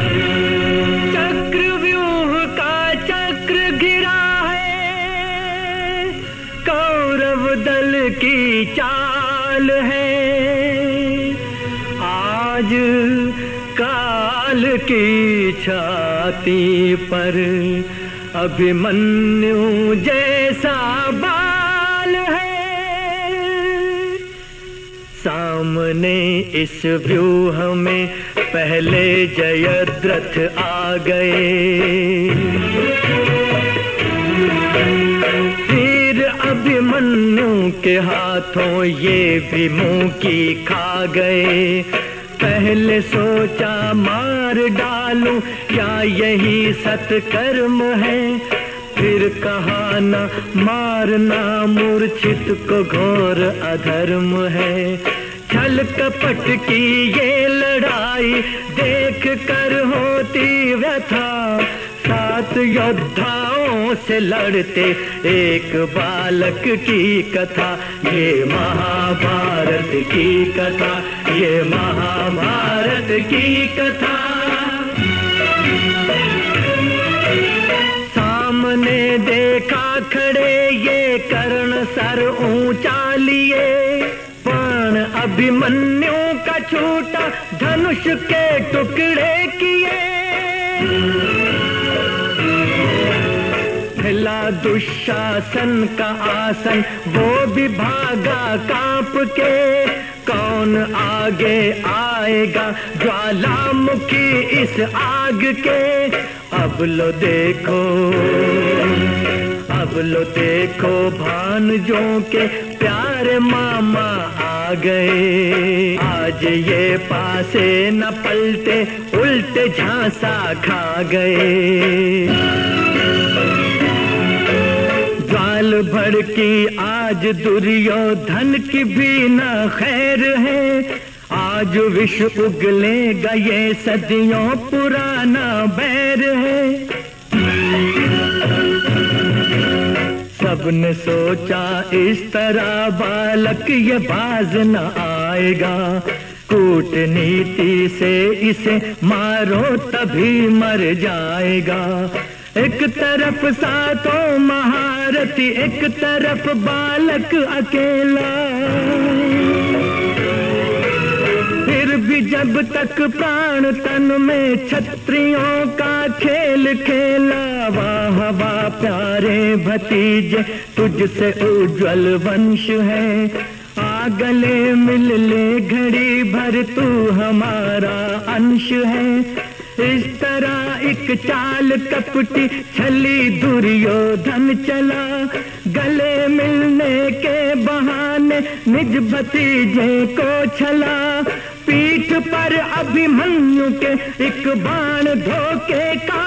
का है। चाल है। आज काल की छाती पर अभिमन्यु जैसा सामने इस व्यूह में पहले जयद्रथ आ गए। फिर अभिमन्यु के हाथों ये भी मुँह की खा गए। पहले सोचा मार डालूं, क्या यही सत्कर्म है? फिर कहा, न, मारना मूर्छित को घोर अधर्म है। छल कपट की ये लड़ाई देख कर होती व्यथा। सात योद्धाओं से लड़ते एक बालक की कथा। ये महाभारत की कथा, ये महाभारत की कथा। सामने देखा खड़े ये कर्ण सर ऊँचा लिए। अभिमन्यु का छूटा धनुष के टुकड़े किए। दुशासन का आसन, वो भी भागा काँप के कौन आगे आएगा ज्वालामुखी इस आग के? अब लो देखो, अब लो देखो भानजों के प्यारे मामा गए। आज ये पासे न पलटे, उल्टे झांसा खा गए। ज्वाल भड़की आज दुर्योधन की भी न खैर है। आज विश्व उगलेगा ये सदियों पुराना बैर है। सबने सोचा, इस तरह बालक ये बाज न आएगा। कूटनीति से इसे मारो, तभी मर जाएगा। एक तरफ़ सातों महारथी, एक तरफ़ बालक अकेला। जब तक प्राण तन में छत्रियों का खेल खेला वाह वाह प्यारे भतीजे, तुझसे उज्जवल वंश है। आ गले मिल ले घड़ी भर, तू हमारा अंश है। इस तरह एक चाल कपटी, छली दुर्योधन चला। गले मिलने के बहाने, निज भतीजे को छला। अभिमन्यु के एक बाण धोके का